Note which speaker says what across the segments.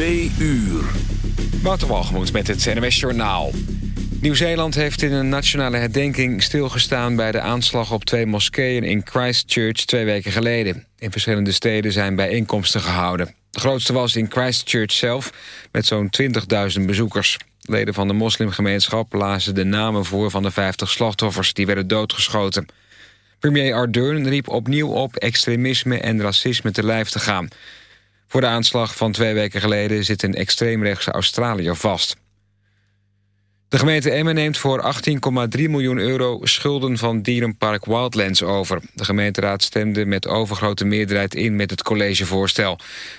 Speaker 1: Twee uur.
Speaker 2: Wouter met het NWS Journaal. Nieuw-Zeeland heeft in een nationale herdenking stilgestaan... bij de aanslag op twee moskeeën in Christchurch twee weken geleden. In verschillende steden zijn bijeenkomsten gehouden. De grootste was in Christchurch zelf, met zo'n 20.000 bezoekers. Leden van de moslimgemeenschap lazen de namen voor... van de 50 slachtoffers die werden doodgeschoten. Premier Ardern riep opnieuw op extremisme en racisme te lijf te gaan... Voor de aanslag van twee weken geleden zit een extreemrechtse Australiër vast. De gemeente Emmen neemt voor 18,3 miljoen euro schulden van dierenpark Wildlands over. De gemeenteraad stemde met overgrote meerderheid in met het collegevoorstel...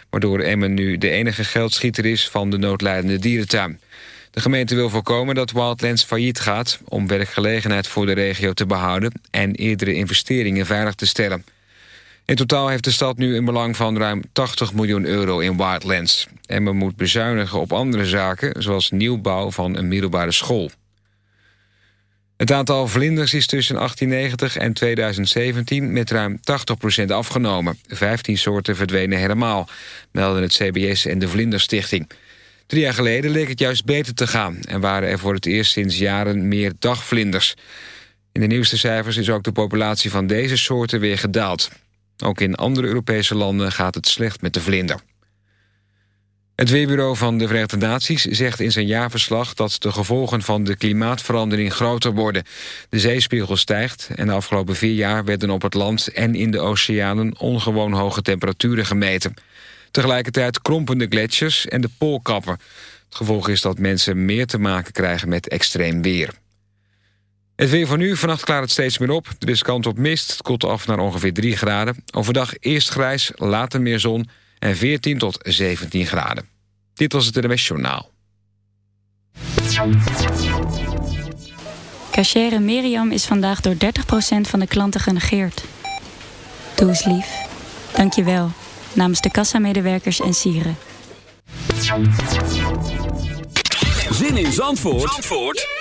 Speaker 2: waardoor Emmen nu de enige geldschieter is van de noodlijdende dierentuin. De gemeente wil voorkomen dat Wildlands failliet gaat... om werkgelegenheid voor de regio te behouden en eerdere investeringen veilig te stellen. In totaal heeft de stad nu een belang van ruim 80 miljoen euro in Wildlands. En men moet bezuinigen op andere zaken, zoals nieuwbouw van een middelbare school. Het aantal vlinders is tussen 1890 en 2017 met ruim 80% afgenomen. 15 soorten verdwenen helemaal, melden het CBS en de Vlinderstichting. Drie jaar geleden leek het juist beter te gaan... en waren er voor het eerst sinds jaren meer dagvlinders. In de nieuwste cijfers is ook de populatie van deze soorten weer gedaald. Ook in andere Europese landen gaat het slecht met de vlinder. Het Weerbureau van de Verenigde Naties zegt in zijn jaarverslag... dat de gevolgen van de klimaatverandering groter worden. De zeespiegel stijgt en de afgelopen vier jaar... werden op het land en in de oceanen ongewoon hoge temperaturen gemeten. Tegelijkertijd krompen de gletsjers en de poolkappen. Het gevolg is dat mensen meer te maken krijgen met extreem weer. Het weer van nu, vannacht klaart het steeds meer op. Er is kant op mist, het koelt af naar ongeveer 3 graden. Overdag eerst grijs, later meer zon en 14 tot 17 graden. Dit was het NWS Journaal.
Speaker 3: Cachere Miriam is vandaag door 30% van de klanten genegeerd. Doe eens lief. Dank je wel. Namens de kassamedewerkers en sieren.
Speaker 1: Zin in Zandvoort? Zandvoort?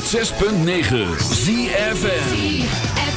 Speaker 4: 106.9 ZFM.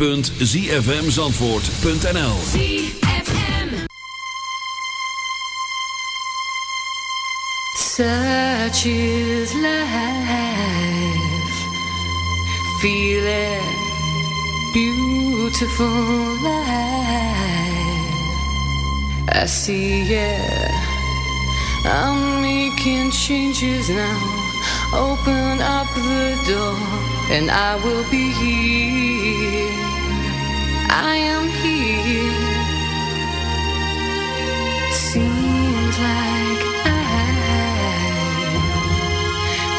Speaker 1: www.zfmzandvoort.nl
Speaker 5: Such is life. Feel. Beautiful life. I see yeah. I'm making changes now. Open up the door, and I will be here. I am here. Seems like I've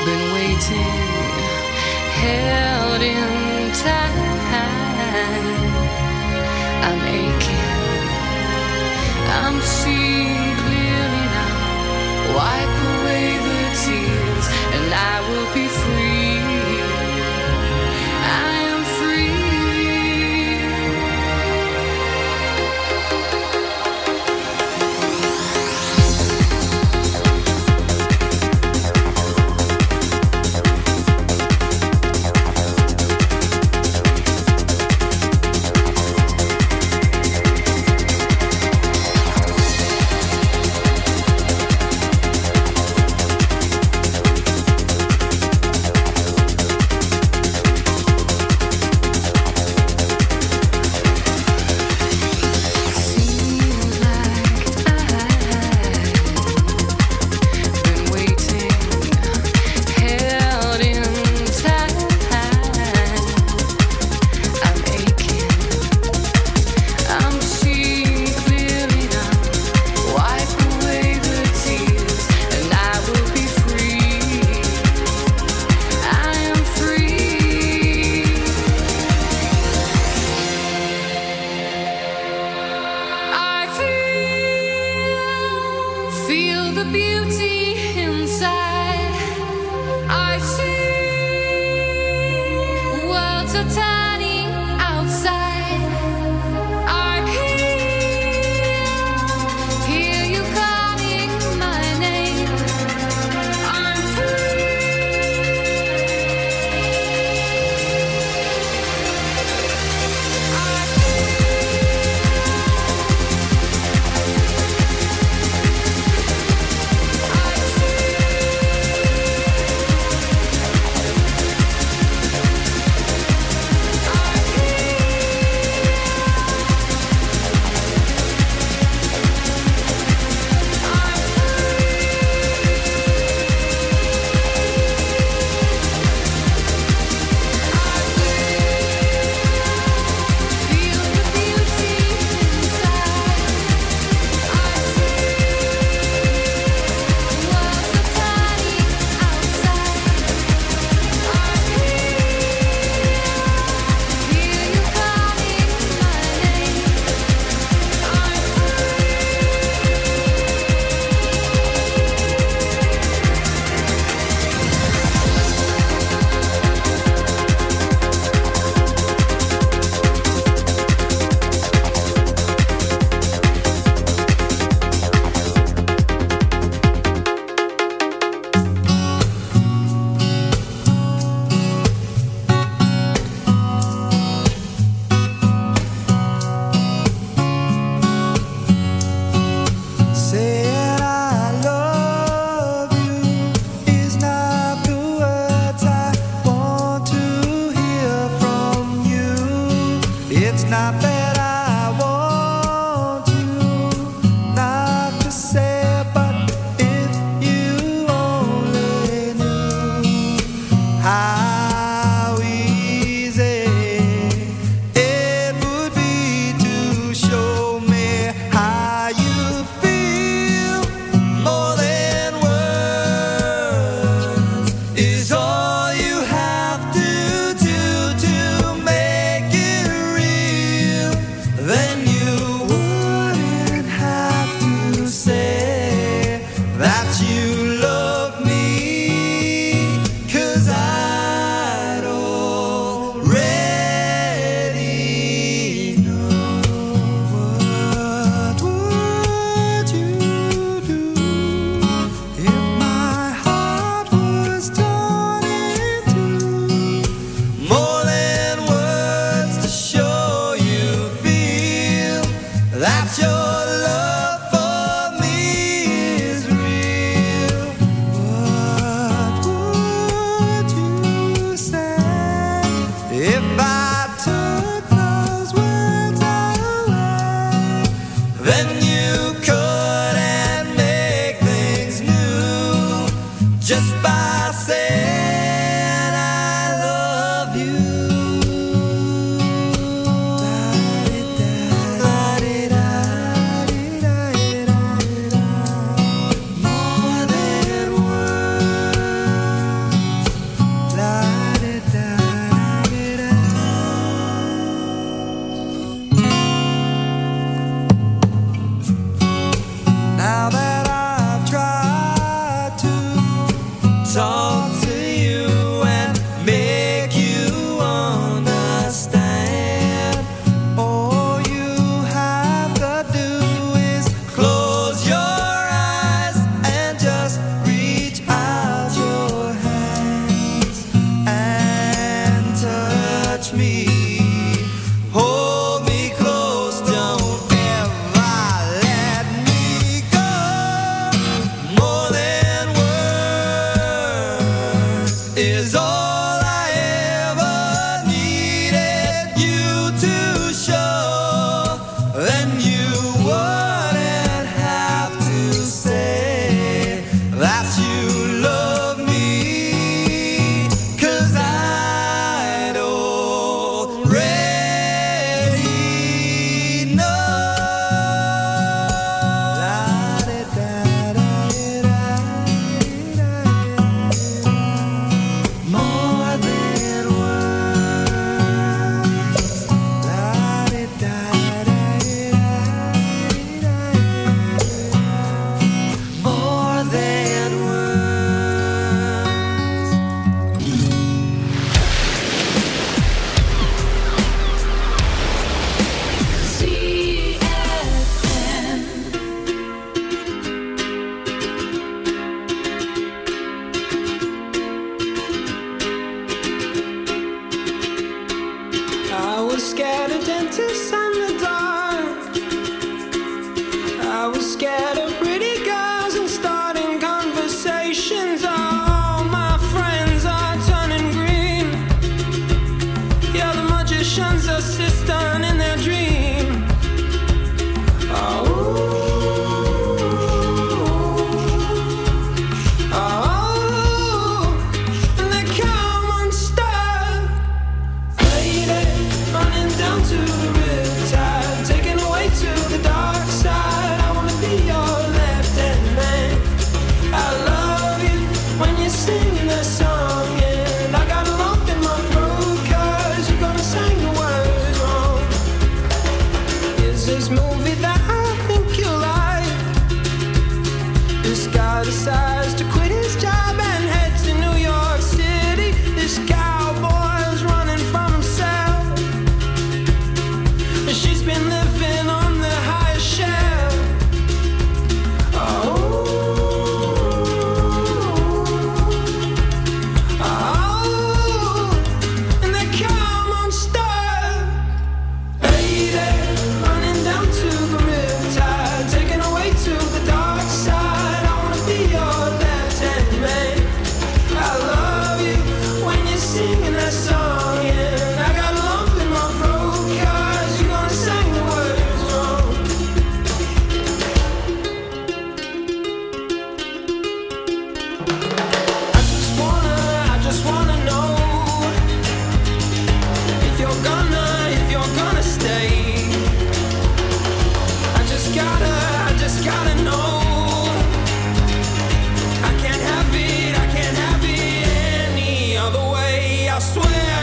Speaker 5: been waiting, held in time. I'm aching. I'm seeing clearly now. Why?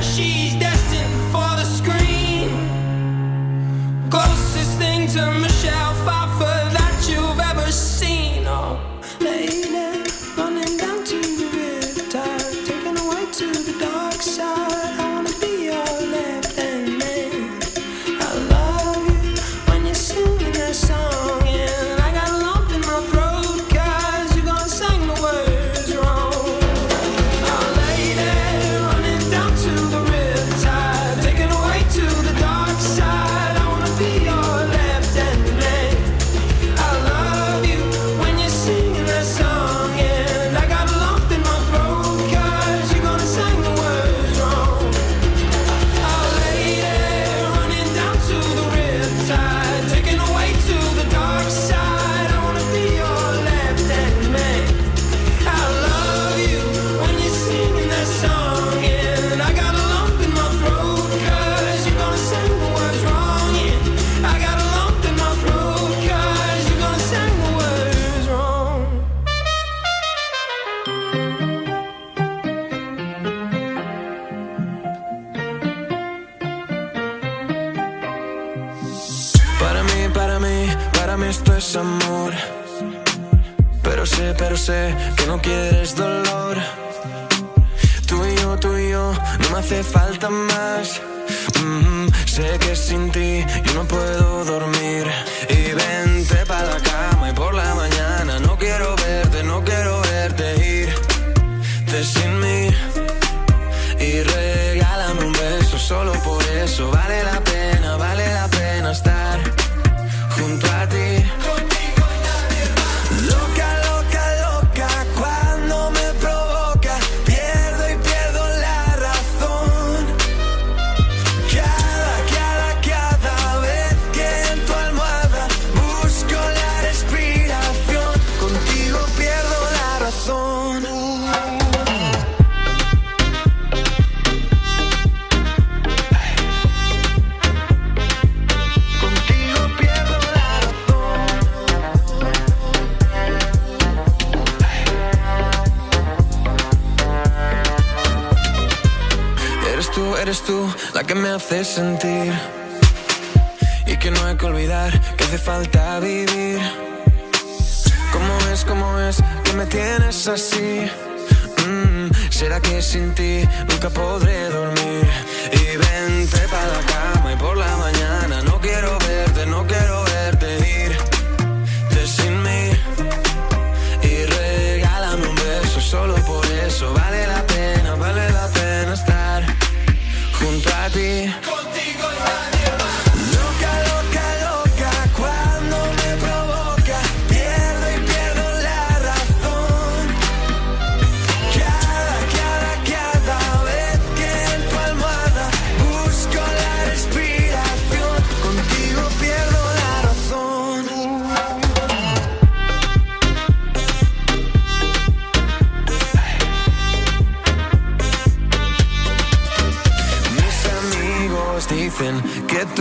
Speaker 5: she's destined for the screen. Closest thing to
Speaker 6: machine. puedo sentir y que no hay que olvidar que hace falta vivir. ¿Cómo es, cómo es que me tienes así? Mm, ¿Será que sin ti nunca podré dormir? Y vente para la cama y por la mañana no quiero verte, no quiero verte irte sin mí. Y regálame un beso, solo por eso vale la pena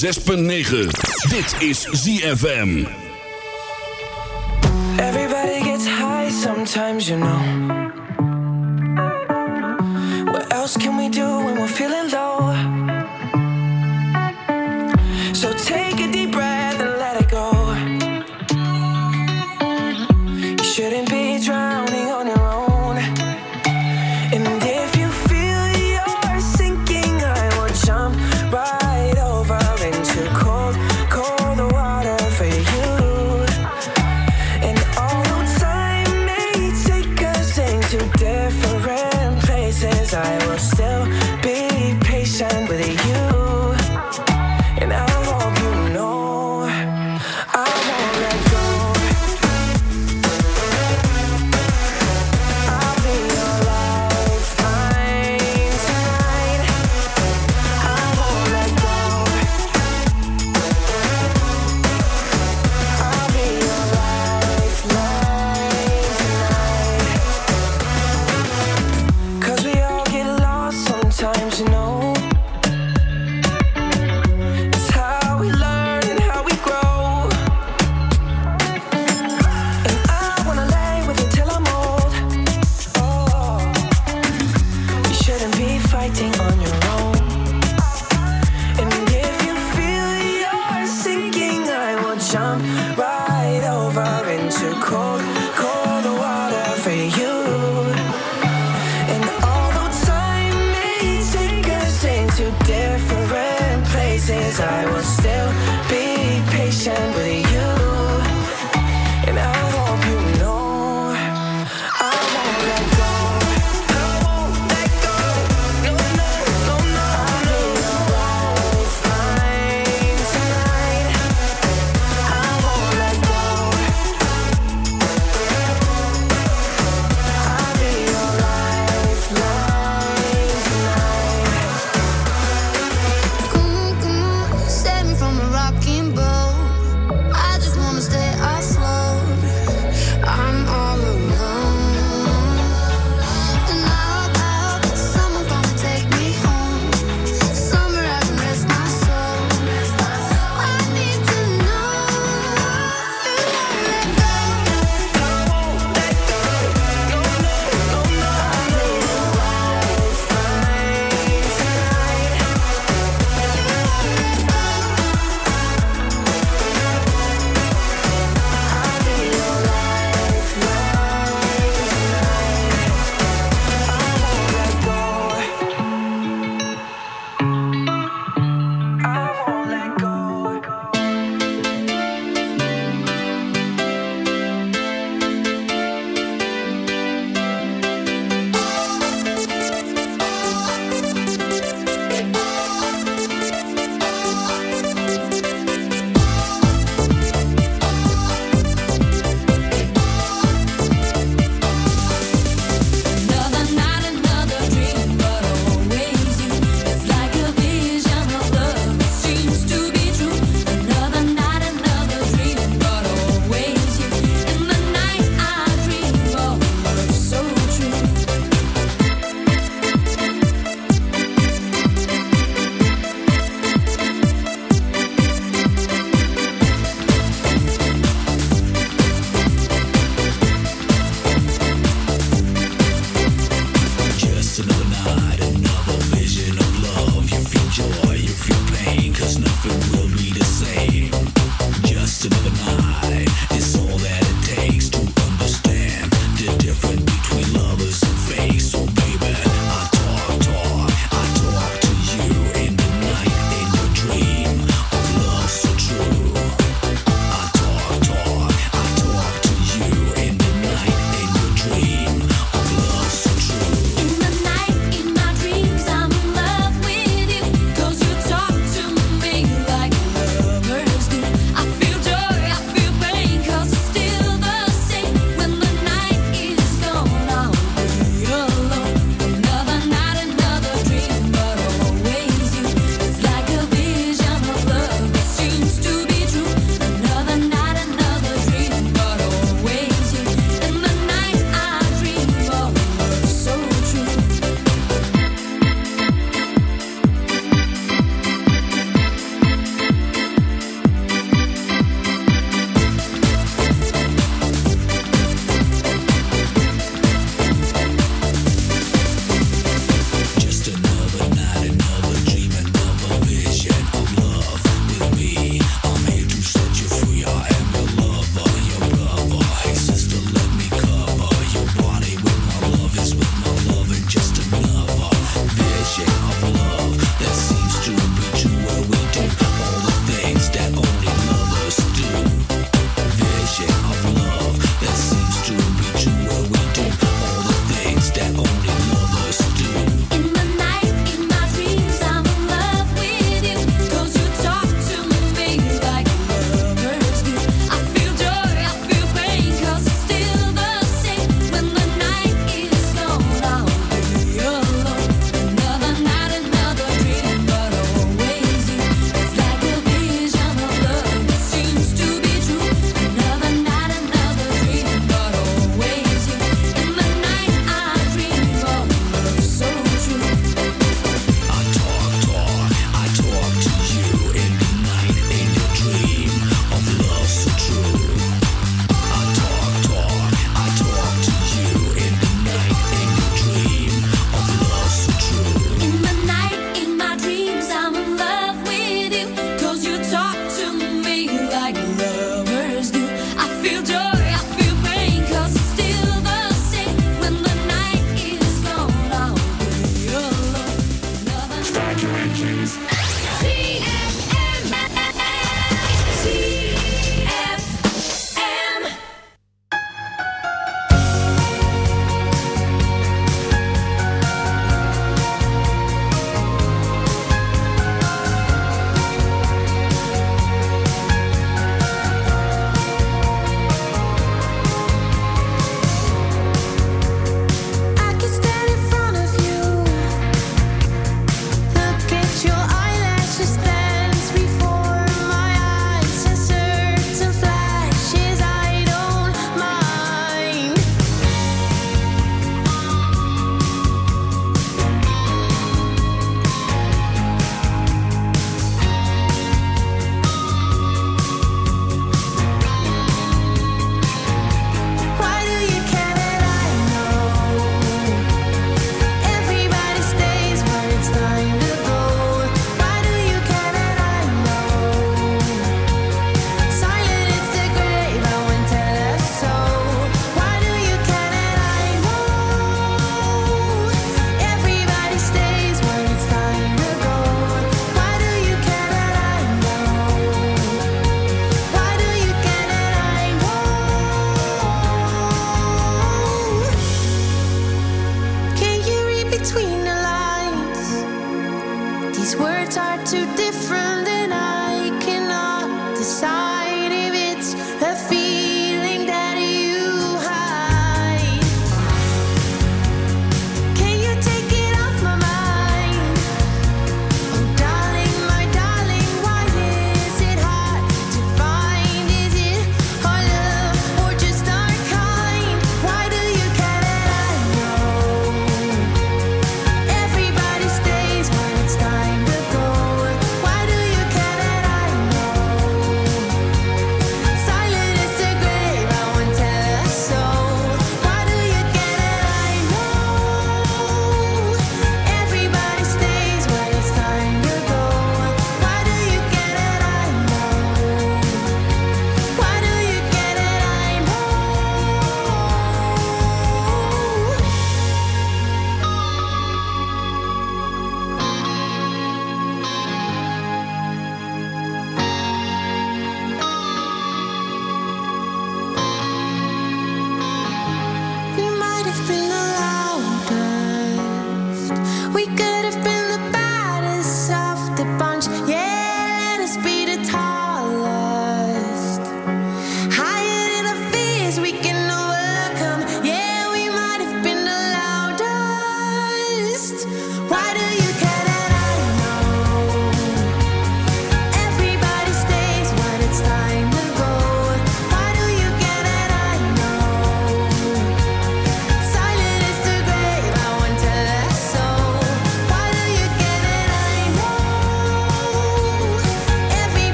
Speaker 1: 106.9. Dit is ZFM.
Speaker 6: Everybody gets high sometimes, you know. What else can we do?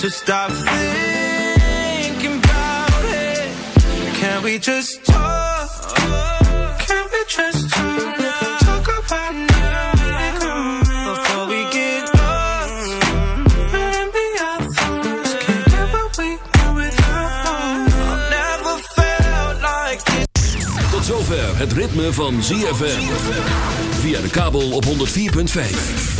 Speaker 7: So stop thinking about it. Can we just talk? Can we just talk? Talk about now. Before we get lost and be our thoughts. Can't get what we want without one.
Speaker 6: I've never felt like this.
Speaker 4: Tot zover het ritme van ZFM. Via de kabel op 104.5.